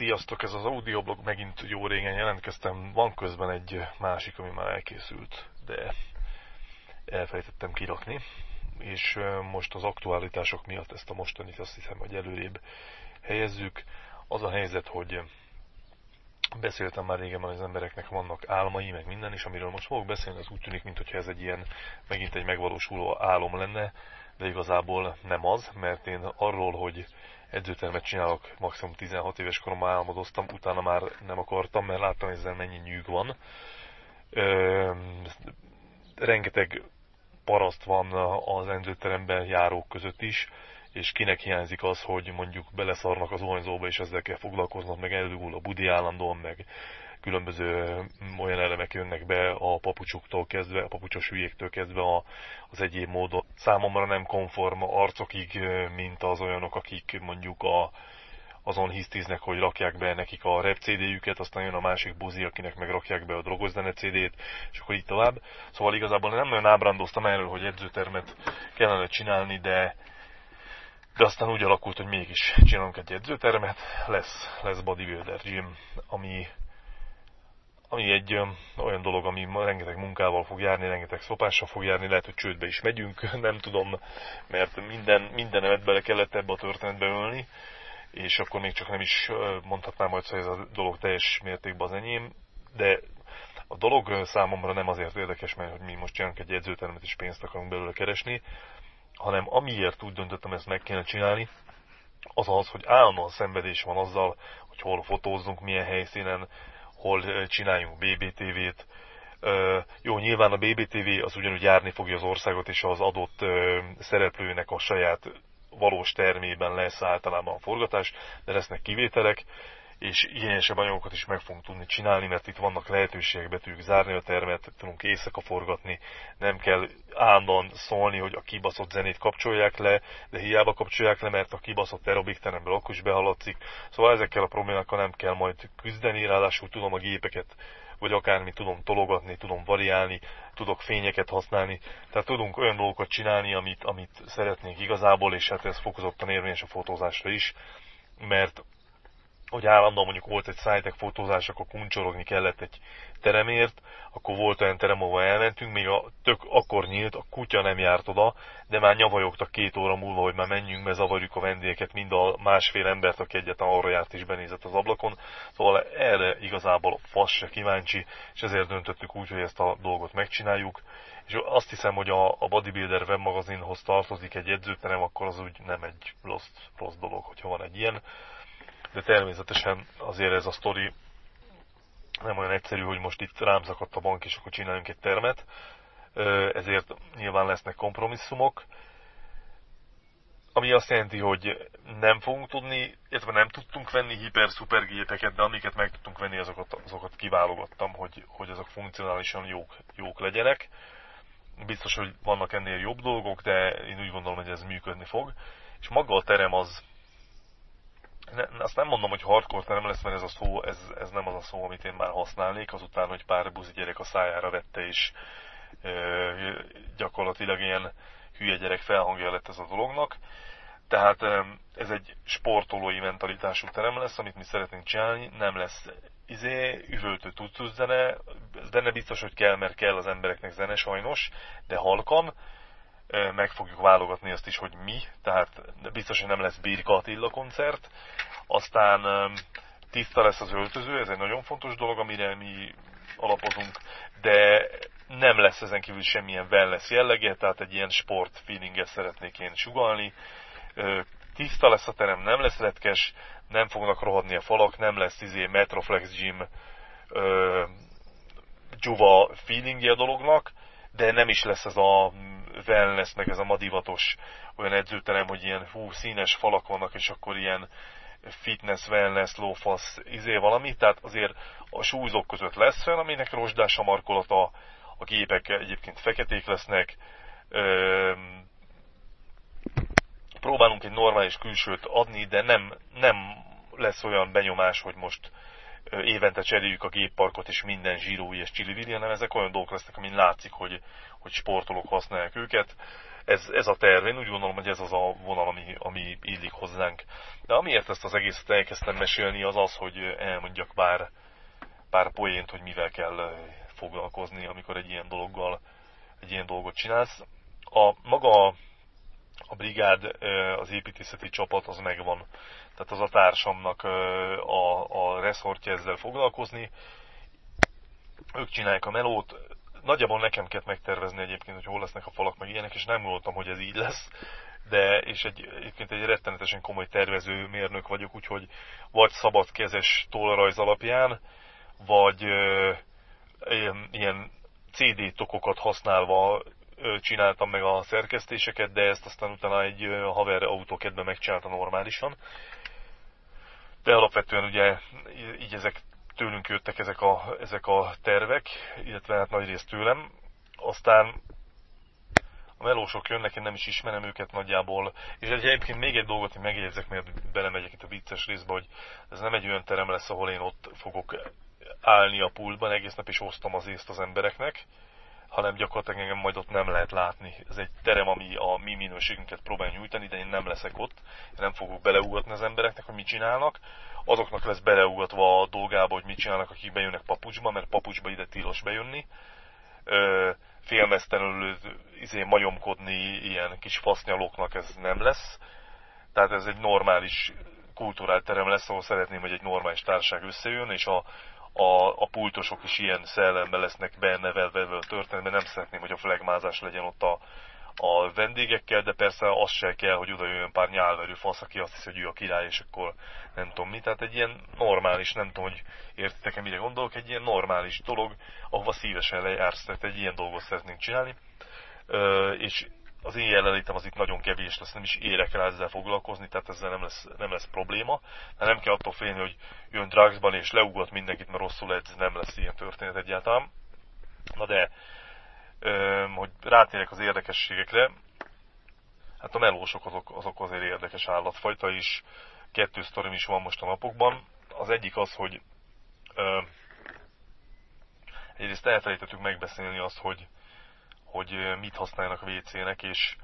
Sziasztok, ez az audioblog megint jó régen jelentkeztem. Van közben egy másik, ami már elkészült, de elfelejtettem kirakni. És most az aktualitások miatt ezt a mostanit azt hiszem, hogy előrébb helyezzük. Az a helyzet, hogy beszéltem már régen, hogy az embereknek vannak álmai, meg minden, és amiről most fogok beszélni, az úgy tűnik, mintha ez egy ilyen, megint egy megvalósuló álom lenne, de igazából nem az, mert én arról, hogy edzőtermet csinálok, maximum 16 éves koromban álmodoztam, utána már nem akartam, mert láttam, hogy ezzel mennyi nyűg van. Ö, rengeteg paraszt van az edzőteremben járók között is, és kinek hiányzik az, hogy mondjuk beleszarnak az ohanyzóba, és ezzel kell foglalkoznak, meg elugul a budi állandóan, meg különböző olyan elemek jönnek be a papucsoktól kezdve, a papucsos hülyéktől kezdve a, az egyéb módon. Számomra nem konform arcokig, mint az olyanok, akik mondjuk a, azon hisztiznek, hogy rakják be nekik a rap CD-jüket, aztán jön a másik buzi, akinek meg rakják be a drogozdene CD-t, és akkor így tovább. Szóval igazából nem nagyon ábrándoztam erről, hogy edzőtermet kellene csinálni, de de aztán úgy alakult, hogy mégis csinálunk egy edzőtermet, lesz, lesz bodybuilder gym, ami ami egy olyan dolog, ami rengeteg munkával fog járni, rengeteg szopással fog járni, lehet, hogy csődbe is megyünk, nem tudom, mert minden, mindenemet bele kellett ebbe a történetbe ölni, és akkor még csak nem is mondhatnám, hogy ez a dolog teljes mértékben az enyém, de a dolog számomra nem azért érdekes, mert hogy mi most csinálunk egy edzőtermet és pénzt akarunk belőle keresni, hanem amiért úgy döntöttem ezt meg kéne csinálni, az az, hogy állandóan szenvedés van azzal, hogy hol fotózzunk, milyen helyszínen, hol csináljunk BBTV-t. Jó, nyilván a BBTV az ugyanúgy járni fogja az országot, és az adott szereplőnek a saját valós termében lesz általában a forgatás, de lesznek kivételek, és igényesebb anyagokat is meg fogunk tudni csinálni, mert itt vannak lehetőségek, be tudjuk zárni a termet, tudunk éjszaka forgatni, nem kell állandóan szólni, hogy a kibaszott zenét kapcsolják le, de hiába kapcsolják le, mert a kibaszott aerobik teremből akkor is behaladszik. Szóval ezekkel a problémákkal nem kell majd küzdeni, ráadásul tudom a gépeket vagy akármi tudom tologatni, tudom variálni, tudok fényeket használni, tehát tudunk olyan dolgokat csinálni, amit, amit szeretnénk igazából, és hát ez fokozottan érvényes a fotózásra is, mert hogy állandóan mondjuk volt egy szájtek fotózás, akkor kuncsorogni kellett egy teremért, akkor volt olyan terem, ahol elmentünk, még a tök akkor nyílt, a kutya nem járt oda, de már nyavajogtak két óra múlva, hogy már menjünk, mert zavarjuk a vendégeket, mind a másfél embert, aki egyetlen arra járt is benézett az ablakon. Szóval erre igazából fasz se kíváncsi, és ezért döntöttük úgy, hogy ezt a dolgot megcsináljuk. És azt hiszem, hogy a, a Bodybuilder webmagazinhoz tartozik egy edzőterem, akkor az úgy nem egy rossz, rossz dolog, hogyha van egy ilyen de természetesen azért ez a sztori nem olyan egyszerű, hogy most itt rám szakadt a bank, és akkor csináljunk egy termet, ezért nyilván lesznek kompromisszumok, ami azt jelenti, hogy nem fogunk tudni, illetve nem tudtunk venni hiper-szuper gépeket, de amiket meg tudtunk venni, azokat, azokat kiválogattam, hogy, hogy azok funkcionálisan jók, jók legyenek. Biztos, hogy vannak ennél jobb dolgok, de én úgy gondolom, hogy ez működni fog. És maga a terem az, ne, azt nem mondom, hogy hardcore nem lesz, mert ez a szó, ez, ez nem az a szó, amit én már használnék, azután, hogy pár buzi gyerek a szájára vette, és ö, gyakorlatilag ilyen hülye gyerek felhangja lett ez a dolognak. Tehát ez egy sportolói mentalitású terem lesz, amit mi szeretnénk csinálni, nem lesz izé, üvöltő tutus zene, benne biztos, hogy kell, mert kell az embereknek zene sajnos, de halkan, meg fogjuk válogatni azt is, hogy mi, tehát biztos, hogy nem lesz Birka Attila koncert, aztán tiszta lesz az öltöző, ez egy nagyon fontos dolog, amire mi alapozunk, de nem lesz ezen kívül semmilyen wellness jellege, tehát egy ilyen sport feelinget szeretnék én sugalni. Tiszta lesz a terem, nem lesz letkes, nem fognak rohadni a falak, nem lesz izé Metroflex Gym dzsuva feelingje a dolognak, de nem is lesz ez a wellness, meg ez a madivatos olyan edzőterem, hogy ilyen hú, színes falak vannak, és akkor ilyen fitness, wellness, lófasz, izé valami, tehát azért a súlyzók között lesz olyan, aminek rozsdás a markolata, a gépek egyébként feketék lesznek, Üm, próbálunk egy normális külsőt adni, de nem, nem lesz olyan benyomás, hogy most évente cseréljük a gépparkot, és minden zsírói és csili hanem ezek olyan dolgok lesznek, amin látszik, hogy, hogy sportolók használják őket. Ez, ez a terv, én úgy gondolom, hogy ez az a vonal, ami, ami illik hozzánk. De amiért ezt az egészet elkezdtem mesélni, az az, hogy elmondjak pár, pár poént, hogy mivel kell foglalkozni, amikor egy ilyen dologgal, egy ilyen dolgot csinálsz. A maga a brigád, az építészeti csapat az megvan. Tehát az a társamnak a, a reszortja ezzel foglalkozni. Ők csinálják a melót. Nagyjából nekem kellett megtervezni egyébként, hogy hol lesznek a falak, meg ilyenek, és nem gondoltam, hogy ez így lesz. De, és egy, egyébként egy rettenetesen komoly tervező mérnök vagyok, úgyhogy vagy szabad kezes tollrajz alapján, vagy ö, ilyen CD tokokat használva csináltam meg a szerkesztéseket, de ezt aztán utána egy haver autókedben megcsinálta normálisan. De alapvetően ugye így ezek tőlünk jöttek ezek a, ezek a tervek, illetve hát nagy részt tőlem. Aztán a melósok jönnek, én nem is ismerem őket nagyjából. És egyébként még egy dolgot én megjegyzek, mert belemegyek itt a vicces részbe, hogy ez nem egy olyan terem lesz, ahol én ott fogok állni a pultban egész nap, és osztom az észt az embereknek, hanem gyakorlatilag engem majd ott nem lehet látni. Ez egy terem, ami a mi minőségünket próbál nyújtani, de én nem leszek ott, én nem fogok beleugatni az embereknek, hogy mit csinálnak. Azoknak lesz beleugatva a dolgába, hogy mit csinálnak, akik bejönnek papucsba, mert papucsba ide tilos bejönni. Ö, félmeztelenül izé majomkodni ilyen kis fasznyalóknak ez nem lesz. Tehát ez egy normális kulturált terem lesz, ahol szeretném, hogy egy normális társaság összejön, és a, a, a pultosok is ilyen szellemben lesznek benevelve a történetben, nem szeretném, hogy a flagmázás legyen ott a, a vendégekkel, de persze az se kell, hogy oda jöjjön pár nyálverő fasz, aki azt hiszi, hogy ő a király, és akkor nem tudom mi. Tehát egy ilyen normális, nem tudom, hogy értitek-e, mire gondolok, egy ilyen normális dolog, ahova szívesen lejársz, tehát egy ilyen dolgot szeretnénk csinálni. Ö, és az én jelenlétem az itt nagyon kevés lesz, nem is érek rá ezzel foglalkozni, tehát ezzel nem lesz, nem lesz probléma. De nem kell attól félni, hogy jön Dragsban és leugat mindenkit, mert rosszul ez nem lesz ilyen történet egyáltalán. Na de, hogy rátérek az érdekességekre, hát a melósok azok, azok azért érdekes állatfajta is, kettő sztorim is van most a napokban. Az egyik az, hogy egyrészt elfelejtettük megbeszélni azt, hogy hogy mit használjanak WC-nek, és,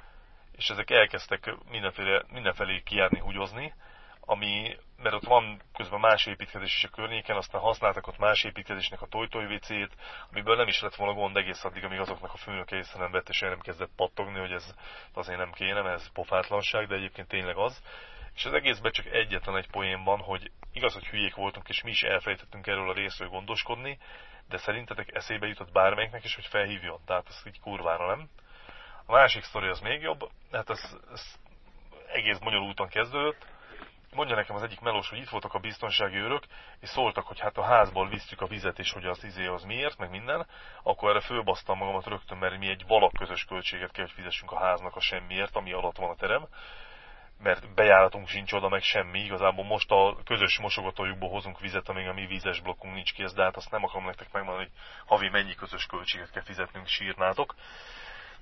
és ezek elkezdtek mindenféle, mindenfelé kijárni, húgyozni, ami, mert ott van közben más építkezés is a környéken, aztán használtak ott más építkezésnek a tojtoj WC-t, amiből nem is lett volna gond egész addig, amíg azoknak a főnöke észre nem vett, és nem kezdett pattogni, hogy ez azért nem kéne, mert ez pofátlanság, de egyébként tényleg az. És az egészben csak egyetlen egy poén van, hogy igaz, hogy hülyék voltunk, és mi is elfelejtettünk erről a részről gondoskodni, de szerintetek eszébe jutott bármelyiknek is, hogy felhívjon? Tehát ez így kurvára nem. A másik sztori az még jobb, hát ez, ez egész bonyolultan kezdődött. Mondja nekem az egyik melós, hogy itt voltak a biztonsági őrök, és szóltak, hogy hát a házból visszük a vizet, és hogy az izé az miért, meg minden, akkor erre fölbasztam magamat rögtön, mert mi egy valak közös költséget kell, hogy fizessünk a háznak a semmiért, ami alatt van a terem mert bejáratunk sincs oda, meg semmi. Igazából most a közös mosogatójukból hozunk vizet, amíg a mi vízes blokkunk nincs kész, de hát azt nem akarom nektek megmondani, hogy havi mennyi közös költséget kell fizetnünk, sírnátok.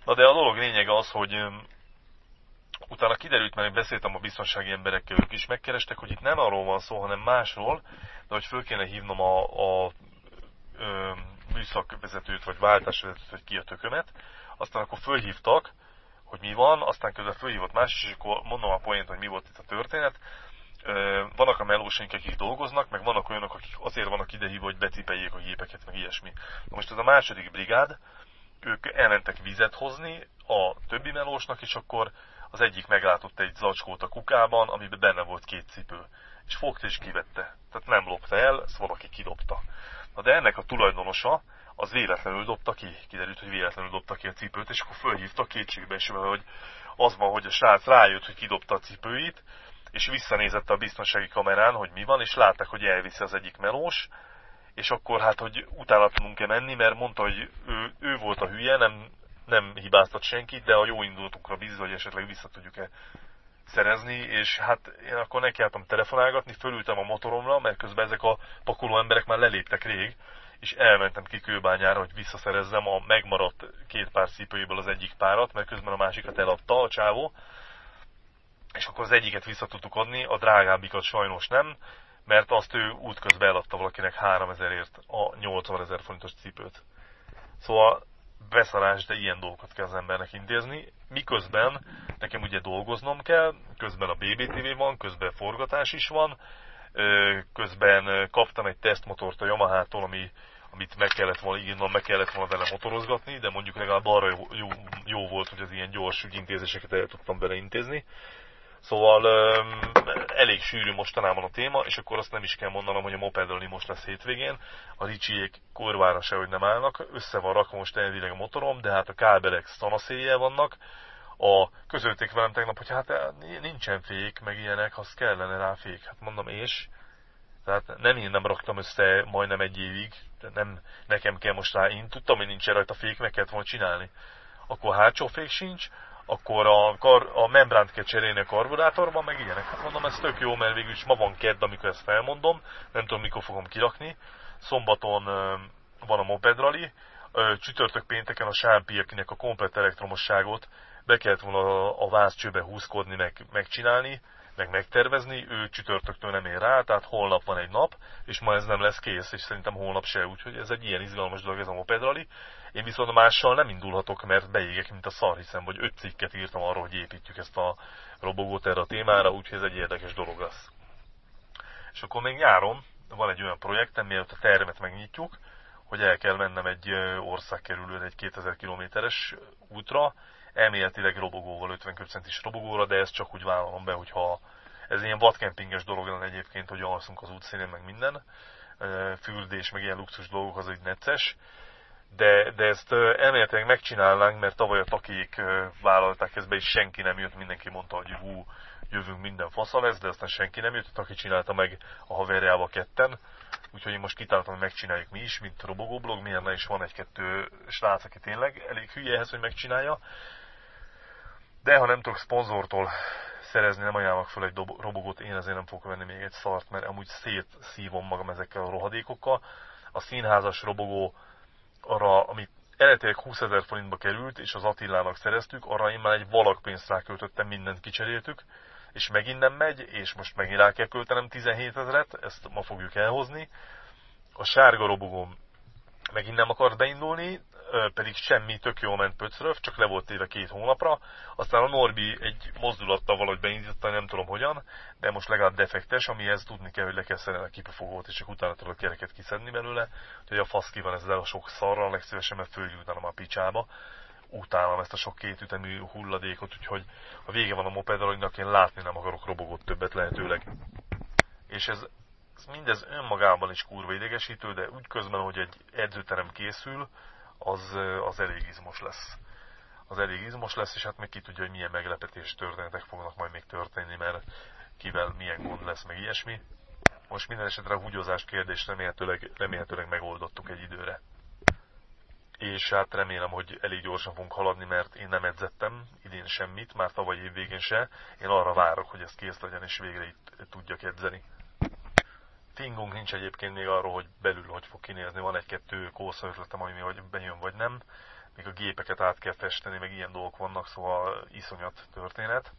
Na de a dolog lényege az, hogy utána kiderült, mert én beszéltem a biztonsági emberekkel, ők is megkerestek, hogy itt nem arról van szó, hanem másról, de hogy föl kéne hívnom a, a ö, műszakvezetőt, vagy váltásvezetőt, vagy ki a tökömet. Aztán akkor fölhívtak, hogy mi van, aztán közben fölhívott más, és akkor mondom a poént, hogy mi volt itt a történet. Vannak a melósink, akik dolgoznak, meg vannak olyanok, akik azért vannak idehívva, hogy becipeljék a gépeket, meg ilyesmi. Na most ez a második brigád, ők elmentek vizet hozni a többi melósnak, és akkor az egyik meglátott egy zacskót a kukában, amiben benne volt két cipő. És fogta és kivette. Tehát nem lopta el, ezt valaki kidobta. Na de ennek a tulajdonosa az véletlenül dobta ki. Kiderült, hogy véletlenül dobta ki a cipőt, és akkor fölhívta kétségbe és hogy az van, hogy a srác rájött, hogy kidobta a cipőit, és visszanézett a biztonsági kamerán, hogy mi van, és látták, hogy elviszi az egyik melós, és akkor hát, hogy utána tudunk-e menni, mert mondta, hogy ő, ő volt a hülye, nem, nem hibáztat senkit, de a jó indulatunkra bízva, hogy esetleg vissza tudjuk-e szerezni, és hát én akkor nekiálltam telefonálgatni, fölültem a motoromra, mert közben ezek a pakoló emberek már leléptek rég, és elmentem ki kőbányára, hogy visszaszerezzem a megmaradt két pár szípőjéből az egyik párat, mert közben a másikat eladta a csávó, és akkor az egyiket vissza tudtuk adni, a drágábbikat sajnos nem, mert azt ő útközben eladta valakinek 3000ért a 80 ezer forintos cipőt. Szóval beszarás, de ilyen dolgokat kell az embernek intézni. Miközben nekem ugye dolgoznom kell, közben a BBTV van, közben forgatás is van, közben kaptam egy tesztmotort a Yamaha-tól, ami, amit meg kellett volna írnom, meg kellett volna vele motorozgatni, de mondjuk legalább arra jó, jó, jó volt, hogy az ilyen gyors ügyintézéseket el tudtam vele intézni. Szóval elég sűrű mostanában a téma, és akkor azt nem is kell mondanom, hogy a mopedrally most lesz hétvégén. A ricsiék korvára se, hogy nem állnak, össze van rakva most elvileg a motorom, de hát a kábelek szanaszéjjel vannak. A, közölték velem tegnap, hogy hát eh, nincsen fék, meg ilyenek, az kellene rá fék. Hát mondom, és? Tehát nem én nem raktam össze majdnem egy évig, nem nekem kell most rá, én tudtam, hogy nincs rajta fék, meg kellett volna csinálni. Akkor hátsó fék sincs, akkor a, kar, a membránt kell cserélni a karburátorban, meg ilyenek. Hát mondom, ez tök jó, mert végülis ma van kedd, amikor ezt felmondom, nem tudom, mikor fogom kirakni. Szombaton van a Moped Rally, csütörtök pénteken a Sámpi, akinek a komplet elektromosságot be kellett volna a vázcsőbe húzkodni, meg megcsinálni, meg megtervezni, ő csütörtöktől nem ér rá, tehát holnap van egy nap, és ma ez nem lesz kész, és szerintem holnap se, úgyhogy ez egy ilyen izgalmas dolog ez a Moped Rally. Én viszont mással nem indulhatok, mert beégek, mint a szar, hiszen vagy öt cikket írtam arról, hogy építjük ezt a robogót erre a témára, úgyhogy ez egy érdekes dolog lesz. És akkor még nyáron van egy olyan projektem, mielőtt a termet megnyitjuk, hogy el kell mennem egy országkerülőt, egy 2000 kilométeres útra, elméletileg robogóval, 50 köbcentis robogóra, de ezt csak úgy vállalom be, hogyha ez ilyen vadkempinges dolog lenne egyébként, hogy alszunk az útszínén, meg minden, fürdés, meg ilyen luxus dolgok, az egy necces, de, de ezt elméletileg megcsinálnánk, mert tavaly a takék vállalták ezt be, és senki nem jött, mindenki mondta, hogy hú, jövünk, minden fasza lesz, de aztán senki nem jött, a taki csinálta meg a haverjába ketten, úgyhogy én most kitáltam, hogy megcsináljuk mi is, mint robogóblog, milyen is van egy-kettő srác, aki tényleg elég hülye ehhez, hogy megcsinálja, de ha nem tudok szponzortól szerezni, nem ajánlok fel egy robogót, én azért nem fogok venni még egy szart, mert amúgy szétszívom magam ezekkel a rohadékokkal. A színházas robogó arra, amit eredetileg 20 ezer forintba került, és az Attilának szereztük, arra én már egy valakpénzt ráköltöttem, mindent kicseréltük, és megint nem megy, és most megint rá kell költenem 17 ezeret, ezt ma fogjuk elhozni. A sárga robogóm megint nem akart beindulni, pedig semmi, tök jól ment pöcröv, csak le volt téve két hónapra. Aztán a Norbi egy mozdulattal valahogy beindította, nem tudom hogyan, de most legalább defektes, amihez tudni kell, hogy le kell szedni a kipufogót, és csak utána tudod kereket kiszedni belőle. Hogy a fasz ki van ezzel a sok szarral, legszívesebben följutnám a picsába. Utálom ezt a sok kétütemű hulladékot, úgyhogy a vége van a mopedalonynak, én látni nem akarok robogót többet lehetőleg. És ez, ez mindez önmagában is kurva idegesítő, de úgy közben, hogy egy edzőterem készül, az, az elég izmos lesz. Az elég izmos lesz, és hát még ki tudja, hogy milyen meglepetés történetek fognak majd még történni, mert kivel milyen gond lesz, meg ilyesmi. Most minden esetre a húgyozás kérdést remélhetőleg, remélhetőleg megoldottuk egy időre. És hát remélem, hogy elég gyorsan fogunk haladni, mert én nem edzettem idén semmit, már tavaly év végén se. Én arra várok, hogy ez kész legyen, és végre itt tudjak edzeni. Fingunk nincs egyébként még arról, hogy belül hogy fog kinézni. Van egy-kettő kósza ötletem, ami vagy bejön, vagy nem. Még a gépeket át kell festeni, meg ilyen dolgok vannak, szóval iszonyat történet.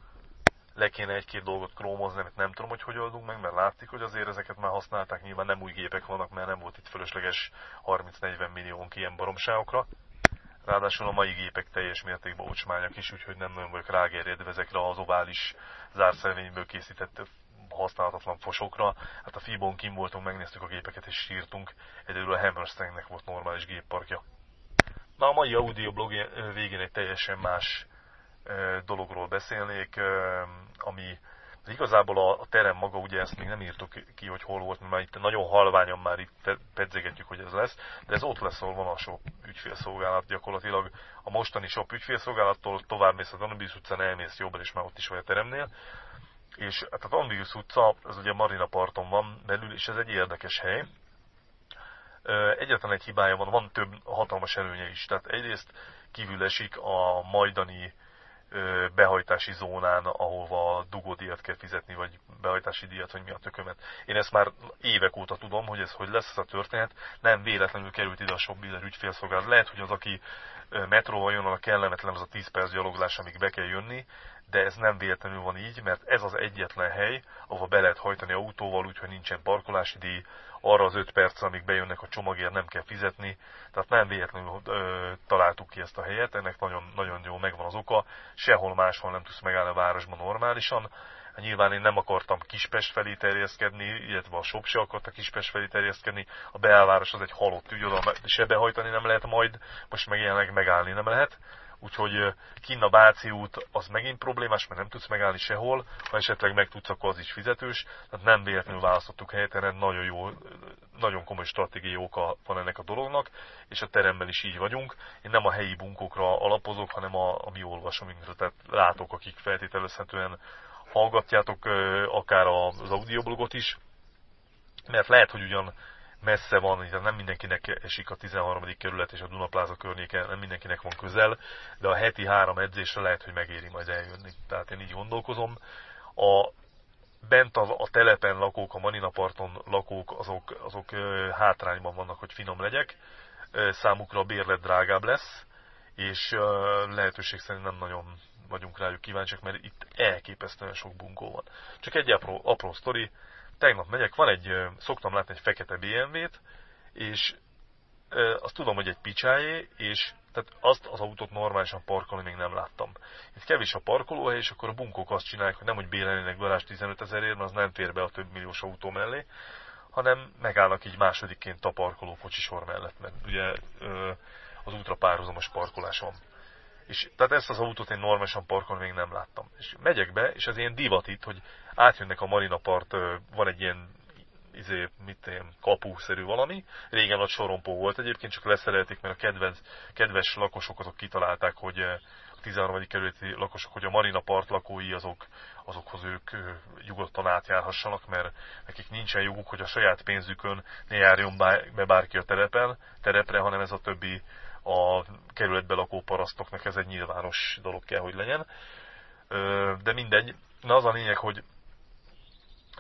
Le kéne egy-két dolgot krómozni, amit nem tudom, hogy hogy oldunk meg, mert látszik, hogy azért ezeket már használták, nyilván nem új gépek vannak, mert nem volt itt fölösleges 30-40 milliónk ilyen baromságokra. Ráadásul a mai gépek teljes mértékben ocsmányak is, úgyhogy nem nagyon vagyok rágerjedve ezekre az ovális zárszervényből készített használhatatlan fosokra. Hát a Fibon kim voltunk, megnéztük a gépeket és sírtunk. Egyedül a Hammersteinnek volt normális gépparkja. Na a mai audioblog végén egy teljesen más dologról beszélnék, ami igazából a, terem maga, ugye ezt még nem írtuk ki, hogy hol volt, mert itt nagyon halványan már itt pedzegetjük, hogy ez lesz, de ez ott lesz, ahol van a shop ügyfélszolgálat. Gyakorlatilag a mostani shop ügyfélszolgálattól tovább mész a Danubius utcán, elmész jobbra, és már ott is vagy a teremnél és hát a Ambius utca, az ugye Marina parton van belül, és ez egy érdekes hely. Egyetlen egy hibája van, van több hatalmas előnye is. Tehát egyrészt kívül esik a majdani behajtási zónán, ahova dugódíjat kell fizetni, vagy behajtási díjat, vagy mi a tökömet. Én ezt már évek óta tudom, hogy ez hogy lesz ez a történet. Nem véletlenül került ide a sok bizony ügyfélszolgálat. Lehet, hogy az, aki metróval jön, a kellemetlen az a 10 perc gyaloglás, amíg be kell jönni, de ez nem véletlenül van így, mert ez az egyetlen hely, ahol be lehet hajtani autóval, úgyhogy nincsen parkolási díj, arra az 5 perc, amíg bejönnek a csomagért, nem kell fizetni, tehát nem véletlenül ö, találtuk ki ezt a helyet, ennek nagyon, nagyon jó megvan az oka, sehol máshol nem tudsz megállni a városban normálisan, Nyilván én nem akartam Kispest felé terjeszkedni, illetve a shop se akarta Kispest felé terjeszkedni. A belváros az egy halott ügy, oda se behajtani nem lehet majd, most meg jelenleg megállni nem lehet. Úgyhogy kinn a Báci út az megint problémás, mert nem tudsz megállni sehol, ha esetleg meg tudsz, akkor az is fizetős. Tehát nem véletlenül választottuk helyet, nagyon jó, nagyon komoly stratégiai oka van ennek a dolognak, és a teremben is így vagyunk. Én nem a helyi bunkokra alapozok, hanem a, a mi olvasóinkra, tehát látok, akik feltételezhetően hallgatjátok akár az audioblogot is, mert lehet, hogy ugyan messze van, hiszen nem mindenkinek esik a 13. kerület és a Dunapláza környéke, nem mindenkinek van közel, de a heti három edzésre lehet, hogy megéri majd eljönni. Tehát én így gondolkozom. A, bent a, a telepen lakók, a Maninaparton lakók, azok, azok hátrányban vannak, hogy finom legyek. Számukra a bérlet drágább lesz, és lehetőség szerint nem nagyon vagyunk rájuk kíváncsiak, mert itt elképesztően sok bunkó van. Csak egy apró, apró sztori, tegnap megyek, van egy, szoktam látni egy fekete BMW-t, és azt tudom, hogy egy picsájé, és tehát azt az autót normálisan parkolni még nem láttam. Itt kevés a parkolóhely, és akkor a bunkók azt csinálják, hogy nem, hogy bérelnének Balázs 15 ezerért, mert az nem fér be a több milliós autó mellé, hanem megállnak így másodikként a parkoló kocsisor mellett, mert ugye az útra párhuzamos parkolás van. És tehát ezt az autót én normálisan parkon még nem láttam. És megyek be, és az ilyen divat itt, hogy átjönnek a Marina part, van egy ilyen izé, mit ilyen kapuszerű valami. Régen a sorompó volt egyébként, csak leszerelték, mert a kedves, kedves lakosok azok kitalálták, hogy a 13. kerületi lakosok, hogy a Marina part lakói azok, azokhoz ők nyugodtan átjárhassanak, mert nekik nincsen joguk, hogy a saját pénzükön ne járjon be bárki a terepen, terepre, hanem ez a többi a kerületbe lakó parasztoknak ez egy nyilvános dolog kell, hogy legyen. De mindegy. Na az a lényeg, hogy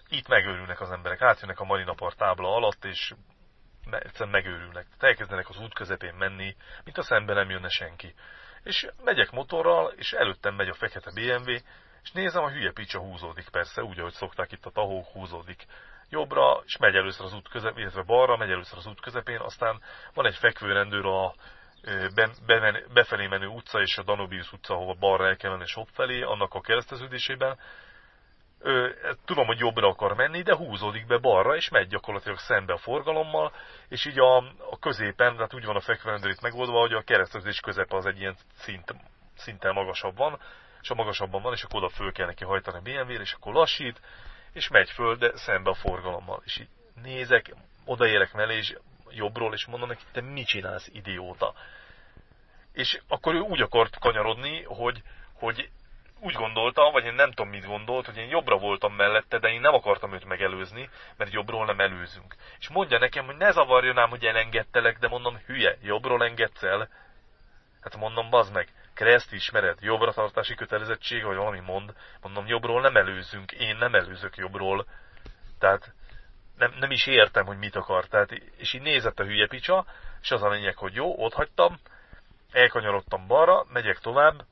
itt megőrülnek az emberek, átjönnek a Marina Park tábla alatt, és egyszerűen megőrülnek. Tehát elkezdenek az út közepén menni, mint a szemben nem jönne senki. És megyek motorral, és előttem megy a fekete BMW, és nézem, a hülye picsa húzódik persze, úgy, ahogy szokták itt a tahók, húzódik jobbra, és megy először az út közepén, illetve balra, megy először az út közepén, aztán van egy fekvőrendőr a be, be, befelé menő utca és a Danubius utca, ahova balra el kell menni shop felé, annak a kereszteződésében. Tudom, hogy jobbra akar menni, de húzódik be balra, és megy gyakorlatilag szembe a forgalommal, és így a, a középen, tehát úgy van a fekvendő itt megoldva, hogy a kereszteződés közepe az egy ilyen szint, szinten magasabb van, és a magasabban van, és akkor oda föl kell neki hajtani a BMW-re, és akkor lassít, és megy föl, de szembe a forgalommal. És így nézek, odaérek mellé, és jobbról, és mondom neki, te mit csinálsz, idióta? És akkor ő úgy akart kanyarodni, hogy, hogy úgy gondolta, vagy én nem tudom mit gondolt, hogy én jobbra voltam mellette, de én nem akartam őt megelőzni, mert jobbról nem előzünk. És mondja nekem, hogy ne zavarjon ám, hogy elengedtelek, de mondom, hülye, jobbról engedsz el. Hát mondom, bazd meg, kereszt ismered, jobbra tartási kötelezettség, vagy valami mond. Mondom, jobbról nem előzünk, én nem előzök jobbról. Tehát nem, nem is értem, hogy mit akar. Tehát, és így nézett a hülye picsa, és az a lényeg, hogy jó, ott hagytam, elkanyarodtam balra, megyek tovább,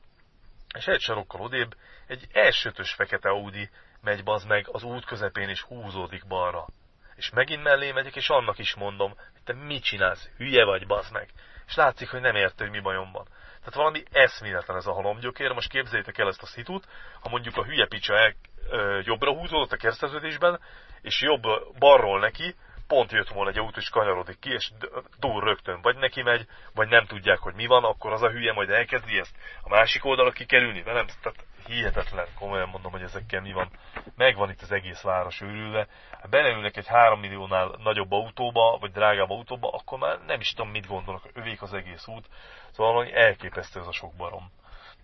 és egy sarokkal odébb egy elsőtös fekete Audi megy bazd meg az út közepén és húzódik balra. És megint mellé megyek, és annak is mondom, hogy te mit csinálsz, hülye vagy bazd meg. És látszik, hogy nem érte, hogy mi bajom van. Tehát valami eszméletlen ez a halomgyökér. Most képzeljétek el ezt a szitut, ha mondjuk a hülye picsa el, ö, jobbra húzódott a kereszteződésben, és jobb balról neki, pont jött volna egy autó, és kanyarodik ki, és túl rögtön vagy neki megy, vagy nem tudják, hogy mi van, akkor az a hülye majd elkezdi ezt a másik oldalra kikerülni velem. Tehát hihetetlen, komolyan mondom, hogy ezekkel mi van. Megvan itt az egész város őrülve. Ha beleülnek egy 3 milliónál nagyobb autóba, vagy drágább autóba, akkor már nem is tudom, mit gondolnak, övék az egész út. Szóval valami elképesztő ez a sok barom.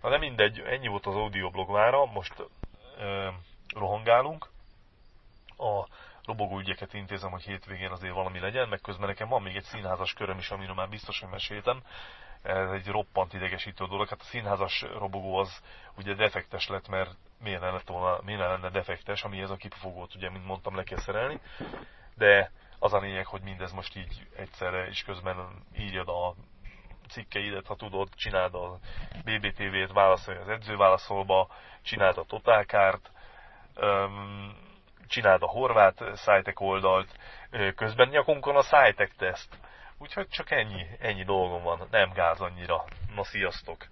Na de mindegy, ennyi volt az audioblogvára, most ö, rohangálunk. A robogó ügyeket intézem, hogy hétvégén azért valami legyen, meg közben nekem van még egy színházas köröm is, amiről már biztos, hogy meséltem. Ez egy roppant idegesítő dolog. Hát a színházas robogó az ugye defektes lett, mert miért lenne, volna, miért lenne defektes, ami ez a kipufogót, ugye, mint mondtam, le kell szerelni. De az a lényeg, hogy mindez most így egyszerre és közben írja a cikkeidet, ha tudod, csináld a BBTV-t, válaszolj az edzőválaszolba, csináld a Totálkárt, csináld a horvát szájtek oldalt, közben nyakunkon a szájtek teszt. Úgyhogy csak ennyi, ennyi dolgom van, nem gáz annyira. Na sziasztok!